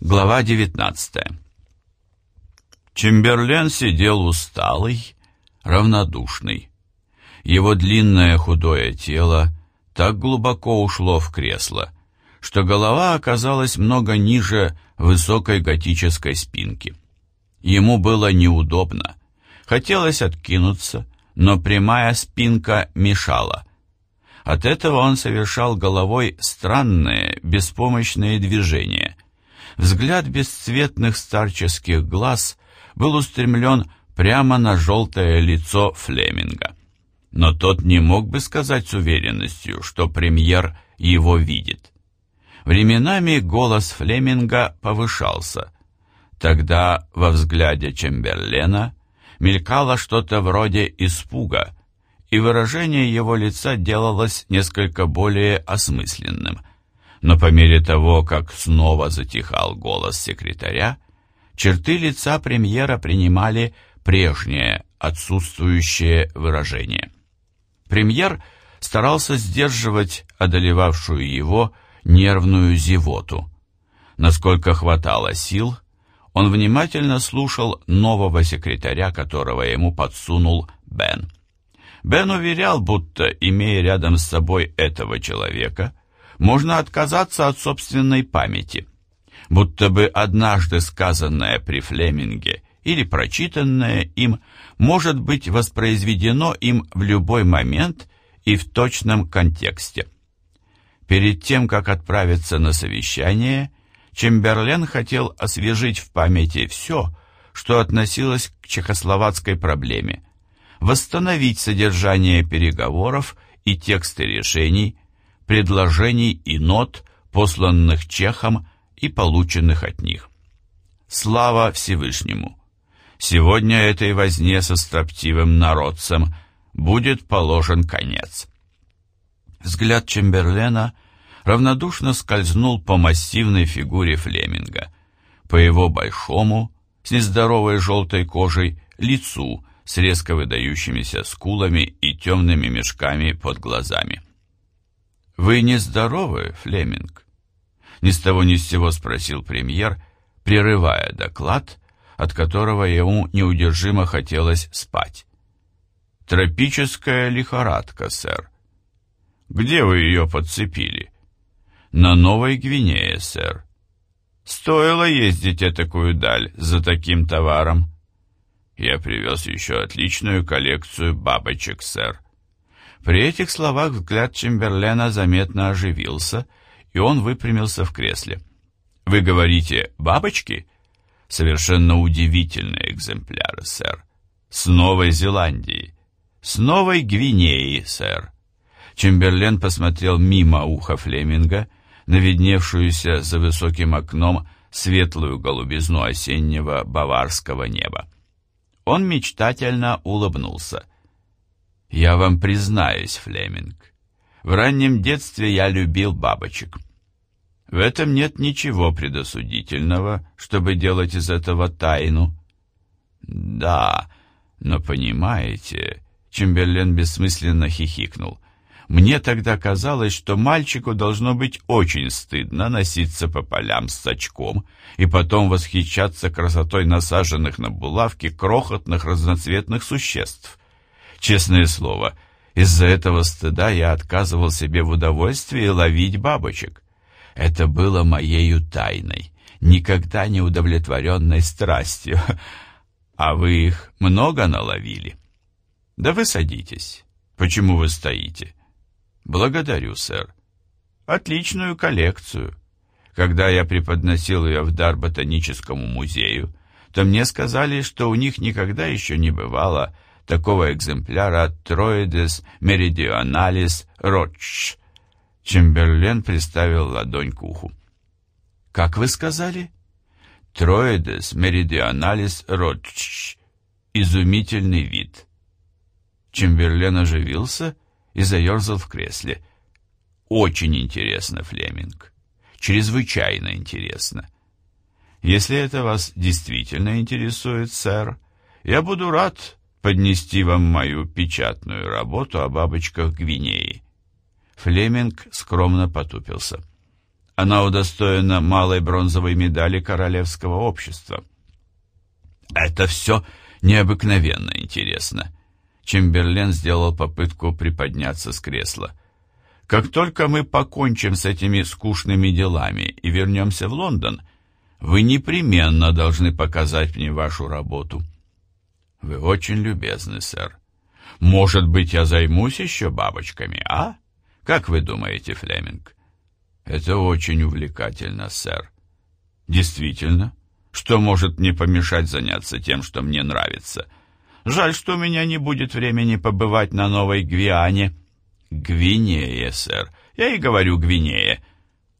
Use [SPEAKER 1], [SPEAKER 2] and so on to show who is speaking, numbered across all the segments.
[SPEAKER 1] Глава 19 Чемберлен сидел усталый, равнодушный. Его длинное худое тело так глубоко ушло в кресло, что голова оказалась много ниже высокой готической спинки. Ему было неудобно. Хотелось откинуться, но прямая спинка мешала. От этого он совершал головой странные, беспомощные движения. Взгляд бесцветных старческих глаз был устремлен прямо на желтое лицо Флеминга. Но тот не мог бы сказать с уверенностью, что премьер его видит. Временами голос Флеминга повышался. Тогда во взгляде Чемберлена мелькало что-то вроде испуга, и выражение его лица делалось несколько более осмысленным. Но по мере того, как снова затихал голос секретаря, черты лица премьера принимали прежнее, отсутствующее выражение. Премьер старался сдерживать одолевавшую его нервную зевоту. Насколько хватало сил, он внимательно слушал нового секретаря, которого ему подсунул Бен. Бен уверял, будто, имея рядом с собой этого человека, можно отказаться от собственной памяти, будто бы однажды сказанное при Флеминге или прочитанное им может быть воспроизведено им в любой момент и в точном контексте. Перед тем, как отправиться на совещание, Чемберлен хотел освежить в памяти все, что относилось к чехословацкой проблеме, восстановить содержание переговоров и тексты решений, предложений и нот, посланных чехам и полученных от них. Слава Всевышнему! Сегодня этой возне со строптивым народцем будет положен конец. Взгляд Чемберлена равнодушно скользнул по массивной фигуре Флеминга, по его большому, с нездоровой желтой кожей, лицу с резко выдающимися скулами и темными мешками под глазами. «Вы нездоровы, Флеминг?» Ни с того ни с сего спросил премьер, прерывая доклад, от которого ему неудержимо хотелось спать. «Тропическая лихорадка, сэр». «Где вы ее подцепили?» «На Новой Гвинее, сэр». «Стоило ездить такую даль за таким товаром». «Я привез еще отличную коллекцию бабочек, сэр». При этих словах взгляд Чемберлена заметно оживился, и он выпрямился в кресле. «Вы говорите, бабочки?» «Совершенно удивительные экземпляры, сэр. С Новой Зеландии. С Новой Гвинеи, сэр». Чемберлен посмотрел мимо уха Флеминга на видневшуюся за высоким окном светлую голубизну осеннего баварского неба. Он мечтательно улыбнулся. «Я вам признаюсь, Флеминг, в раннем детстве я любил бабочек. В этом нет ничего предосудительного, чтобы делать из этого тайну». «Да, но понимаете...» Чемберлен бессмысленно хихикнул. Мне тогда казалось, что мальчику должно быть очень стыдно носиться по полям с очком и потом восхищаться красотой насаженных на булавки крохотных разноцветных существ. Честное слово, из-за этого стыда я отказывал себе в удовольствии ловить бабочек. Это было моею тайной, никогда не удовлетворенной страстью. А вы их много наловили? Да вы садитесь. Почему вы стоите? «Благодарю, сэр. Отличную коллекцию. Когда я преподносил ее в дар ботаническому музею, то мне сказали, что у них никогда еще не бывало такого экземпляра Троидес меридионалис ротч. Чемберлен приставил ладонь к уху. «Как вы сказали?» «Троидес меридионалис ротч. Изумительный вид». Чемберлен оживился и заерзал в кресле. «Очень интересно, Флеминг. Чрезвычайно интересно. Если это вас действительно интересует, сэр, я буду рад поднести вам мою печатную работу о бабочках Гвинеи». Флеминг скромно потупился. Она удостоена малой бронзовой медали Королевского общества. Это все необыкновенно интересно. Чемберлен сделал попытку приподняться с кресла. Как только мы покончим с этими скучными делами и вернемся в Лондон, вы непременно должны показать мне вашу работу. Вы очень любезны, сэр. Может быть, я займусь еще бабочками, а? Как вы думаете, Флеминг? Это очень увлекательно, сэр. Действительно, что может мне помешать заняться тем, что мне нравится? Жаль, что у меня не будет времени побывать на Новой Гвиане. Гвинее, сэр. Я и говорю Гвинее.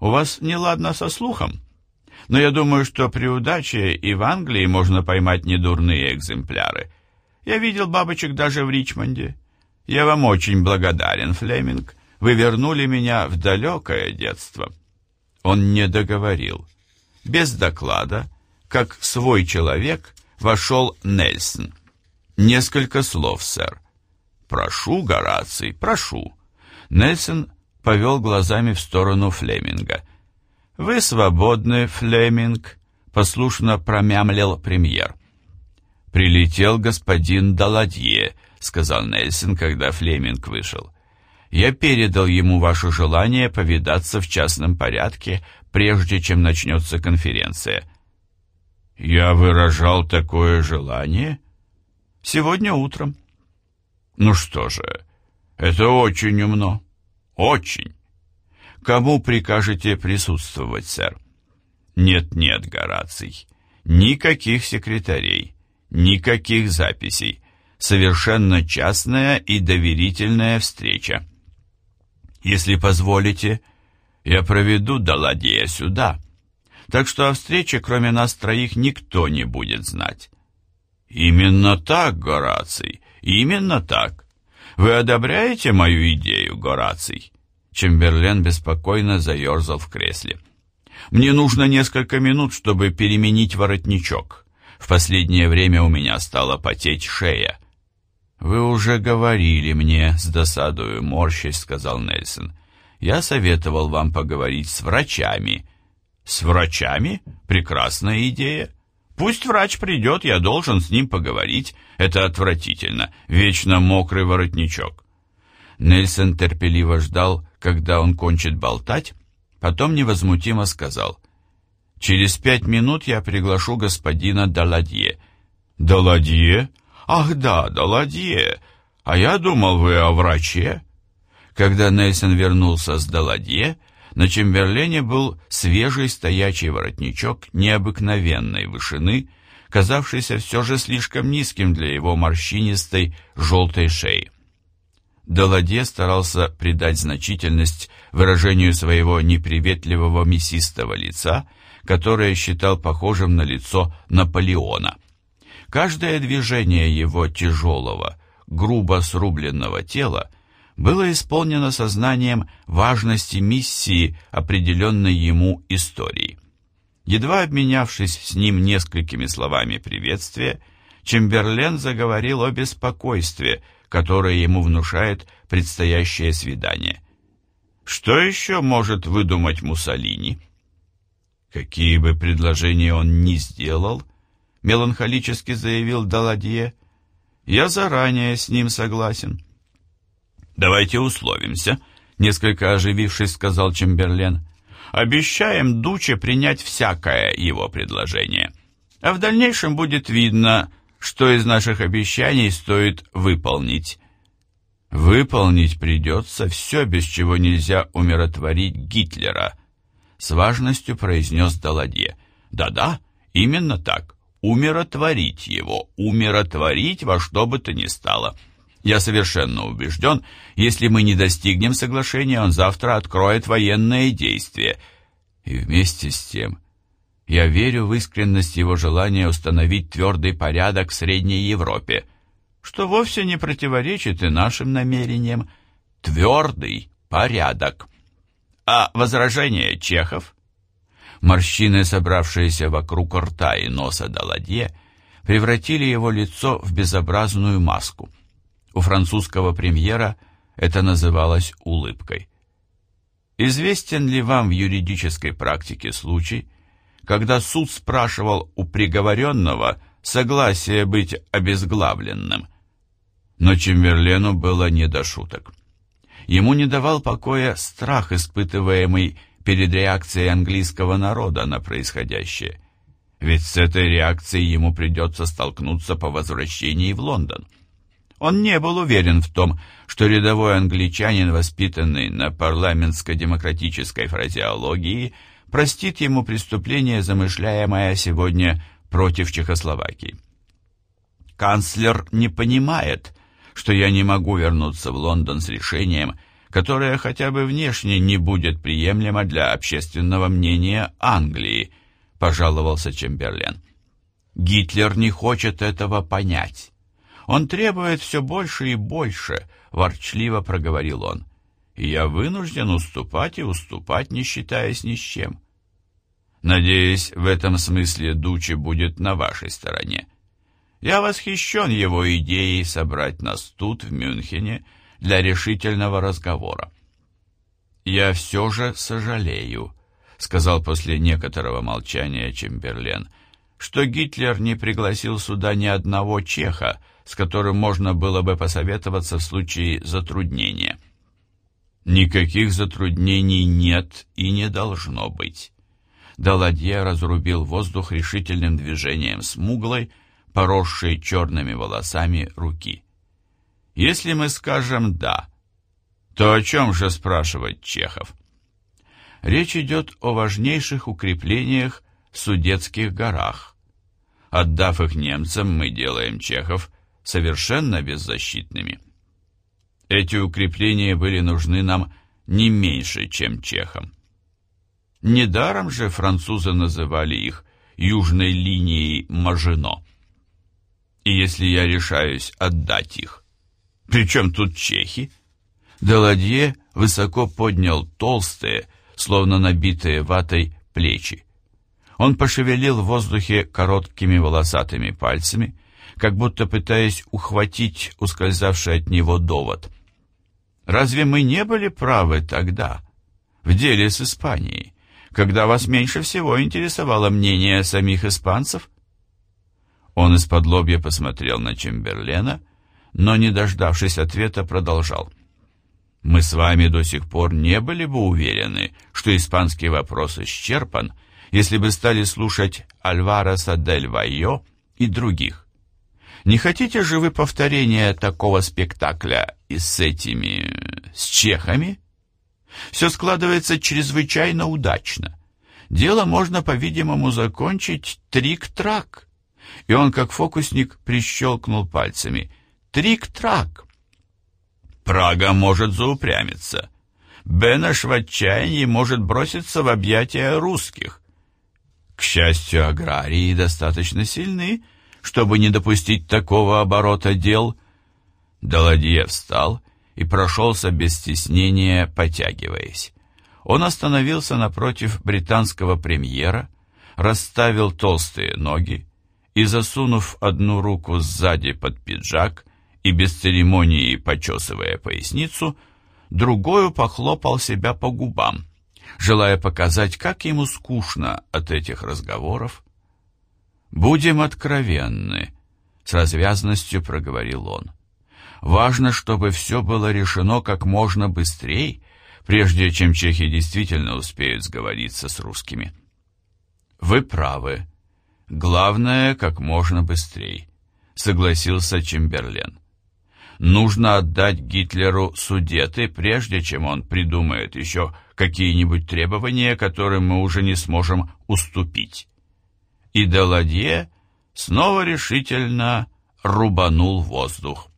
[SPEAKER 1] У вас неладно со слухом? Но я думаю, что при удаче и в Англии можно поймать недурные экземпляры. Я видел бабочек даже в Ричмонде. Я вам очень благодарен, Флеминг. Вы вернули меня в далекое детство». Он не договорил. Без доклада, как свой человек, вошел Нельсон. «Несколько слов, сэр». «Прошу, Гораций, прошу». Нельсон повел глазами в сторону Флеминга. «Вы свободны, Флеминг», — послушно промямлил премьер. «Прилетел господин Даладье», — сказал Нельсон, когда Флеминг вышел. «Я передал ему ваше желание повидаться в частном порядке, прежде чем начнется конференция». «Я выражал такое желание?» «Сегодня утром». «Ну что же, это очень умно. Очень. Кому прикажете присутствовать, сэр?» «Нет-нет, Гораций, никаких секретарей». Никаких записей. Совершенно частная и доверительная встреча. Если позволите, я проведу Даладея сюда. Так что о встрече, кроме нас троих, никто не будет знать. Именно так, Гораций, именно так. Вы одобряете мою идею, Гораций? Чемберлен беспокойно заерзал в кресле. Мне нужно несколько минут, чтобы переменить воротничок. В последнее время у меня стала потеть шея. «Вы уже говорили мне с досадою, морщись», — сказал Нельсон. «Я советовал вам поговорить с врачами». «С врачами? Прекрасная идея. Пусть врач придет, я должен с ним поговорить. Это отвратительно. Вечно мокрый воротничок». Нельсон терпеливо ждал, когда он кончит болтать, потом невозмутимо сказал — Через пять минут я приглашу господина Даладье». «Даладье? Ах да, Даладье! А я думал, вы о враче». Когда Нельсон вернулся с Даладье, на Чемберлене был свежий стоячий воротничок необыкновенной вышины, казавшийся все же слишком низким для его морщинистой желтой шеи. Даладье старался придать значительность выражению своего неприветливого мясистого лица которое считал похожим на лицо Наполеона. Каждое движение его тяжелого, грубо срубленного тела было исполнено сознанием важности миссии, определенной ему истории. Едва обменявшись с ним несколькими словами приветствия, Чемберлен заговорил о беспокойстве, которое ему внушает предстоящее свидание. Что еще может выдумать Муссолини? Какие бы предложения он ни сделал, меланхолически заявил Даладье, я заранее с ним согласен. Давайте условимся, несколько оживившись, сказал Чемберлен. Обещаем Дуче принять всякое его предложение. А в дальнейшем будет видно, что из наших обещаний стоит выполнить. Выполнить придется все, без чего нельзя умиротворить Гитлера, с важностью произнес Даладье. «Да-да, именно так. Умиротворить его, умиротворить во что бы то ни стало. Я совершенно убежден, если мы не достигнем соглашения, он завтра откроет военные действия. И вместе с тем, я верю в искренность его желания установить твердый порядок в Средней Европе, что вовсе не противоречит и нашим намерениям. Твердый порядок». А возражение чехов? Морщины, собравшиеся вокруг рта и носа Даладье, превратили его лицо в безобразную маску. У французского премьера это называлось улыбкой. Известен ли вам в юридической практике случай, когда суд спрашивал у приговоренного согласие быть обезглавленным? Но Чемберлену было не до шуток. Ему не давал покоя страх, испытываемый перед реакцией английского народа на происходящее. Ведь с этой реакцией ему придется столкнуться по возвращении в Лондон. Он не был уверен в том, что рядовой англичанин, воспитанный на парламентско-демократической фразеологии, простит ему преступление, замышляемое сегодня против Чехословакии. Канцлер не понимает, что я не могу вернуться в Лондон с решением, которое хотя бы внешне не будет приемлемо для общественного мнения Англии, пожаловался Чемберлен. Гитлер не хочет этого понять. Он требует все больше и больше, ворчливо проговорил он. Я вынужден уступать и уступать, не считаясь ни с чем. Надеюсь, в этом смысле Дучи будет на вашей стороне. Я восхищен его идеей собрать нас тут, в Мюнхене, для решительного разговора. «Я все же сожалею», — сказал после некоторого молчания Чемберлен, «что Гитлер не пригласил сюда ни одного чеха, с которым можно было бы посоветоваться в случае затруднения». «Никаких затруднений нет и не должно быть». Даладье разрубил воздух решительным движением смуглой, поросшей черными волосами руки. Если мы скажем «да», то о чем же спрашивать Чехов? Речь идет о важнейших укреплениях в Судетских горах. Отдав их немцам, мы делаем чехов совершенно беззащитными. Эти укрепления были нужны нам не меньше, чем чехам. Недаром же французы называли их южной линией Мажино. И если я решаюсь отдать их, причем тут чехи? Деладье высоко поднял толстые, словно набитые ватой, плечи. Он пошевелил в воздухе короткими волосатыми пальцами, как будто пытаясь ухватить ускользавший от него довод. «Разве мы не были правы тогда, в деле с Испанией, когда вас меньше всего интересовало мнение самих испанцев?» Он из-под лобья посмотрел на Чемберлена, но, не дождавшись ответа, продолжал. «Мы с вами до сих пор не были бы уверены, что испанский вопрос исчерпан, если бы стали слушать Альвареса дель Вайо и других. Не хотите же вы повторения такого спектакля и с этими... с чехами? Все складывается чрезвычайно удачно. Дело можно, по-видимому, закончить трик-трак» и он, как фокусник, прищелкнул пальцами. «Трик-трак!» Прага может заупрямиться. Бенеш в отчаянии может броситься в объятия русских. К счастью, аграрии достаточно сильны, чтобы не допустить такого оборота дел. Даладье встал и прошелся без стеснения, потягиваясь. Он остановился напротив британского премьера, расставил толстые ноги, и, засунув одну руку сзади под пиджак и без церемонии почесывая поясницу, другую похлопал себя по губам, желая показать, как ему скучно от этих разговоров. «Будем откровенны», — с развязностью проговорил он. «Важно, чтобы все было решено как можно быстрее, прежде чем чехи действительно успеют сговориться с русскими». «Вы правы», Главное, как можно быстрее, согласился Чемберлен. Нужно отдать Гитлеру судеты, прежде чем он придумает еще какие-нибудь требования, которым мы уже не сможем уступить. И Деладье снова решительно рубанул воздух.